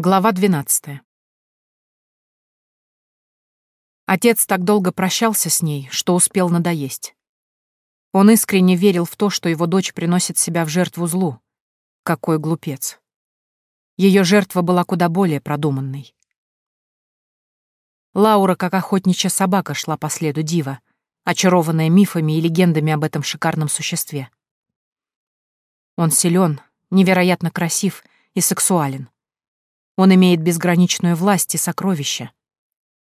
Глава 12. Отец так долго прощался с ней, что успел надоесть. Он искренне верил в то, что его дочь приносит себя в жертву злу. Какой глупец. Ее жертва была куда более продуманной. Лаура, как охотничья собака, шла по следу дива, очарованная мифами и легендами об этом шикарном существе. Он силен, невероятно красив и сексуален. Он имеет безграничную власть и сокровища.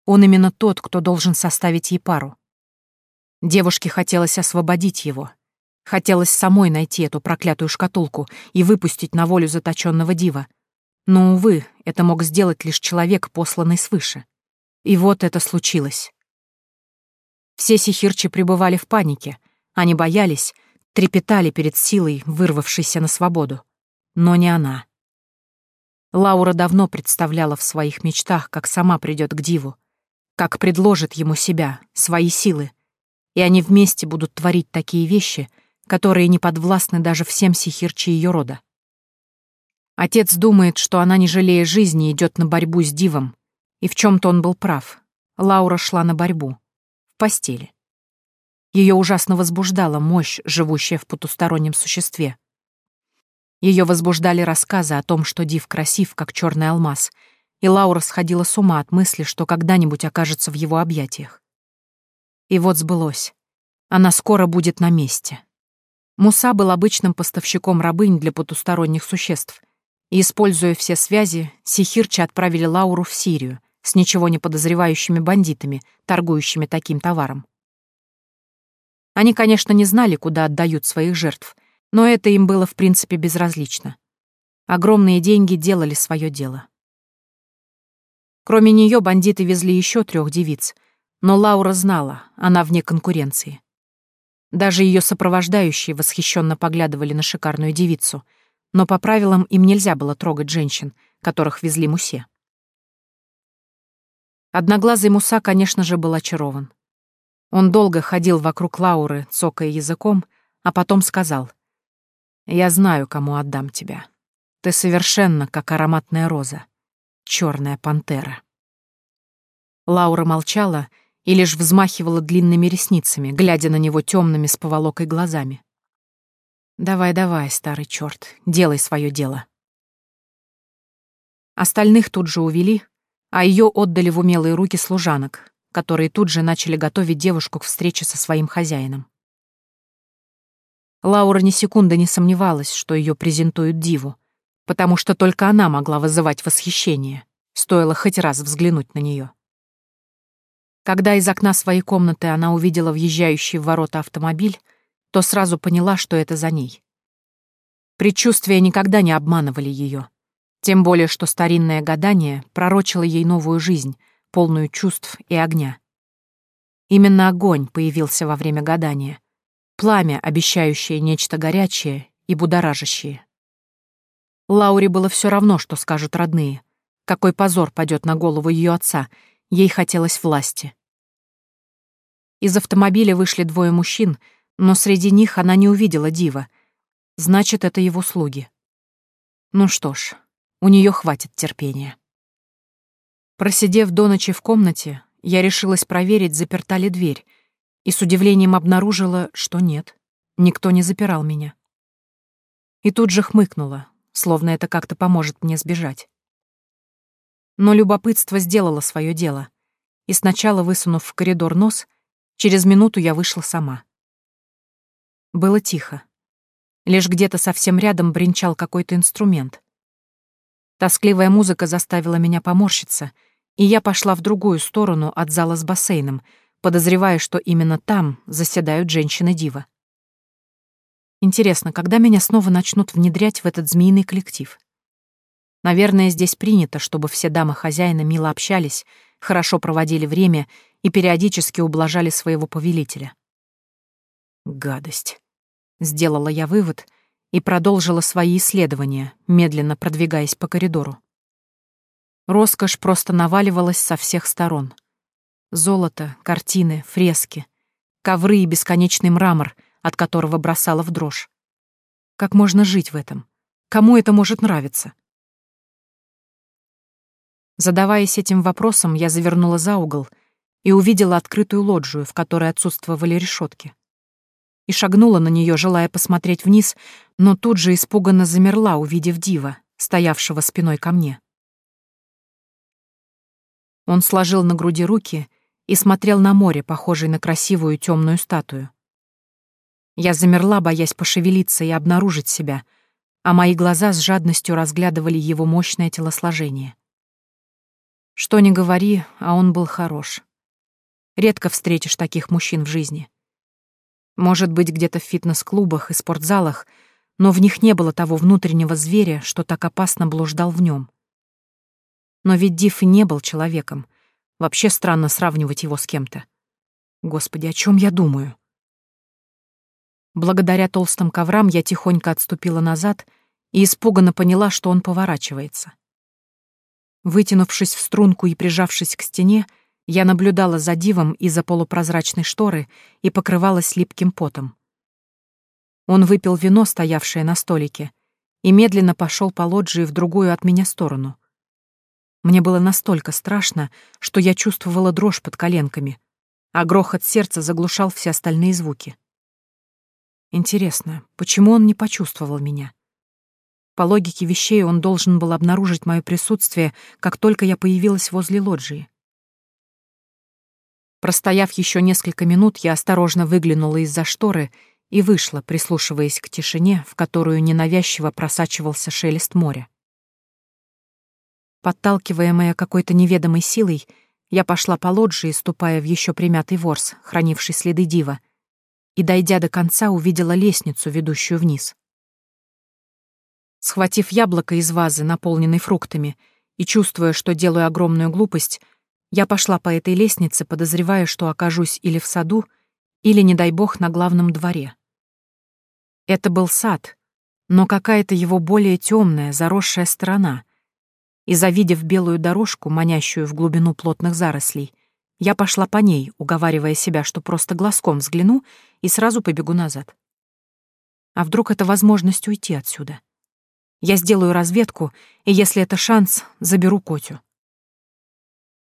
Он именно тот, кто должен составить ей пару. Девушке хотелось освободить его. Хотелось самой найти эту проклятую шкатулку и выпустить на волю заточенного дива. Но, увы, это мог сделать лишь человек, посланный свыше. И вот это случилось. Все сихирчи пребывали в панике. Они боялись, трепетали перед силой, вырвавшейся на свободу. Но не она. Лаура давно представляла в своих мечтах, как сама придет к Диву, как предложит ему себя, свои силы, и они вместе будут творить такие вещи, которые не подвластны даже всем сихирчи ее рода. Отец думает, что она, не жалея жизни, идет на борьбу с Дивом, и в чем то он был прав. Лаура шла на борьбу. В постели. Ее ужасно возбуждала мощь, живущая в потустороннем существе. Ее возбуждали рассказы о том, что Див красив, как черный алмаз, и Лаура сходила с ума от мысли, что когда-нибудь окажется в его объятиях. И вот сбылось. Она скоро будет на месте. Муса был обычным поставщиком рабынь для потусторонних существ, и, используя все связи, сихирчи отправили Лауру в Сирию с ничего не подозревающими бандитами, торгующими таким товаром. Они, конечно, не знали, куда отдают своих жертв — но это им было в принципе безразлично. Огромные деньги делали свое дело. Кроме нее бандиты везли еще трех девиц, но Лаура знала, она вне конкуренции. Даже ее сопровождающие восхищенно поглядывали на шикарную девицу, но по правилам им нельзя было трогать женщин, которых везли Мусе. Одноглазый Муса, конечно же, был очарован. Он долго ходил вокруг Лауры, цокая языком, а потом сказал — я знаю, кому отдам тебя. Ты совершенно как ароматная роза. Черная пантера. Лаура молчала и лишь взмахивала длинными ресницами, глядя на него темными с поволокой глазами. «Давай, давай, старый черт, делай свое дело». Остальных тут же увели, а ее отдали в умелые руки служанок, которые тут же начали готовить девушку к встрече со своим хозяином. Лаура ни секунды не сомневалась, что ее презентуют Диву, потому что только она могла вызывать восхищение, стоило хоть раз взглянуть на нее. Когда из окна своей комнаты она увидела въезжающий в ворота автомобиль, то сразу поняла, что это за ней. Предчувствия никогда не обманывали ее, тем более что старинное гадание пророчило ей новую жизнь, полную чувств и огня. Именно огонь появился во время гадания, пламя, обещающее нечто горячее и будоражащее. Лауре было все равно, что скажут родные. Какой позор падет на голову ее отца, ей хотелось власти. Из автомобиля вышли двое мужчин, но среди них она не увидела Дива. Значит, это его слуги. Ну что ж, у нее хватит терпения. Просидев до ночи в комнате, я решилась проверить, заперта ли дверь, и с удивлением обнаружила, что нет, никто не запирал меня. И тут же хмыкнула, словно это как-то поможет мне сбежать. Но любопытство сделало свое дело, и сначала высунув в коридор нос, через минуту я вышла сама. Было тихо. Лишь где-то совсем рядом бренчал какой-то инструмент. Тоскливая музыка заставила меня поморщиться, и я пошла в другую сторону от зала с бассейном — подозревая, что именно там заседают женщины-дива. Интересно, когда меня снова начнут внедрять в этот змеиный коллектив? Наверное, здесь принято, чтобы все дамы хозяина мило общались, хорошо проводили время и периодически ублажали своего повелителя. Гадость. Сделала я вывод и продолжила свои исследования, медленно продвигаясь по коридору. Роскошь просто наваливалась со всех сторон — Золото, картины, фрески, ковры и бесконечный мрамор, от которого бросала в дрожь. Как можно жить в этом? Кому это может нравиться? Задаваясь этим вопросом, я завернула за угол и увидела открытую лоджию, в которой отсутствовали решетки. И шагнула на нее, желая посмотреть вниз, но тут же испуганно замерла, увидев Дива, стоявшего спиной ко мне. Он сложил на груди руки и смотрел на море, похожее на красивую темную статую. Я замерла, боясь пошевелиться и обнаружить себя, а мои глаза с жадностью разглядывали его мощное телосложение. Что ни говори, а он был хорош. Редко встретишь таких мужчин в жизни. Может быть, где-то в фитнес-клубах и спортзалах, но в них не было того внутреннего зверя, что так опасно блуждал в нем. Но ведь Диф не был человеком. Вообще странно сравнивать его с кем-то. Господи, о чем я думаю? Благодаря толстым коврам я тихонько отступила назад и испуганно поняла, что он поворачивается. Вытянувшись в струнку и прижавшись к стене, я наблюдала за дивом из-за полупрозрачной шторы и покрывалась липким потом. Он выпил вино, стоявшее на столике, и медленно пошел по лоджии в другую от меня сторону. Мне было настолько страшно, что я чувствовала дрожь под коленками, а грохот сердца заглушал все остальные звуки. Интересно, почему он не почувствовал меня? По логике вещей он должен был обнаружить мое присутствие, как только я появилась возле лоджии. Простояв еще несколько минут, я осторожно выглянула из-за шторы и вышла, прислушиваясь к тишине, в которую ненавязчиво просачивался шелест моря. Подталкиваемая какой-то неведомой силой, я пошла по лоджии, ступая в еще примятый ворс, хранивший следы дива, и, дойдя до конца, увидела лестницу, ведущую вниз. Схватив яблоко из вазы, наполненной фруктами, и чувствуя, что делаю огромную глупость, я пошла по этой лестнице, подозревая, что окажусь или в саду, или, не дай бог, на главном дворе. Это был сад, но какая-то его более темная, заросшая сторона. И, завидев белую дорожку, манящую в глубину плотных зарослей, я пошла по ней, уговаривая себя, что просто глазком взгляну и сразу побегу назад. А вдруг это возможность уйти отсюда? Я сделаю разведку, и если это шанс, заберу Котю.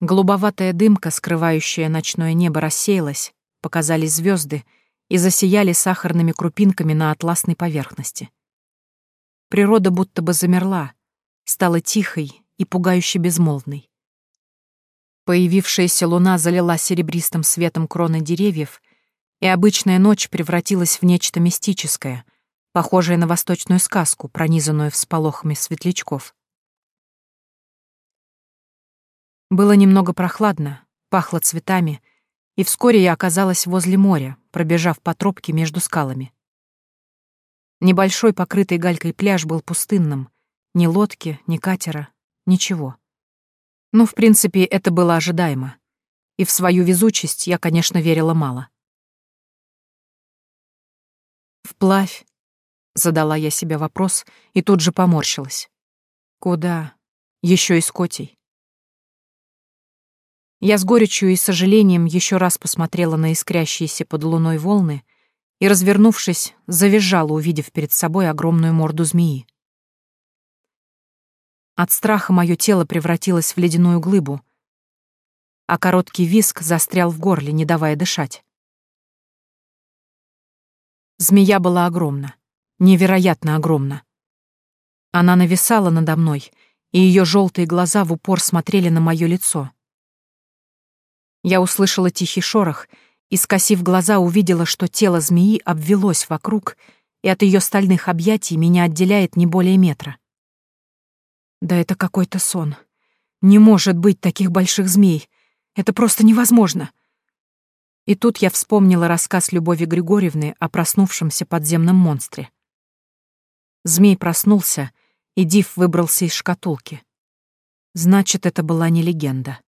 Голубоватая дымка, скрывающая ночное небо, рассеялась, показались звезды и засияли сахарными крупинками на атласной поверхности. Природа будто бы замерла, стала тихой и пугающе безмолвной. Появившаяся луна залила серебристым светом кроны деревьев, и обычная ночь превратилась в нечто мистическое — похожее на восточную сказку, пронизанную всполохами светлячков. Было немного прохладно, пахло цветами, и вскоре я оказалась возле моря, пробежав по тропке между скалами. Небольшой покрытый галькой пляж был пустынным, ни лодки, ни катера, ничего. Ну, в принципе, это было ожидаемо. И в свою везучесть я, конечно, верила мало. Вплавь, Задала я себе вопрос и тут же поморщилась. Куда? Еще и с Котей. Я с горечью и сожалением еще раз посмотрела на искрящиеся под луной волны и, развернувшись, завизжала, увидев перед собой огромную морду змеи. От страха мое тело превратилось в ледяную глыбу, а короткий виск застрял в горле, не давая дышать. Змея была огромна невероятно огромна. Она нависала надо мной, и ее желтые глаза в упор смотрели на мое лицо. Я услышала тихий шорох и, скосив глаза, увидела, что тело змеи обвелось вокруг, и от ее стальных объятий меня отделяет не более метра. Да это какой-то сон. Не может быть таких больших змей. Это просто невозможно. И тут я вспомнила рассказ Любови Григорьевны о проснувшемся подземном монстре. Змей проснулся, и Див выбрался из шкатулки. Значит, это была не легенда.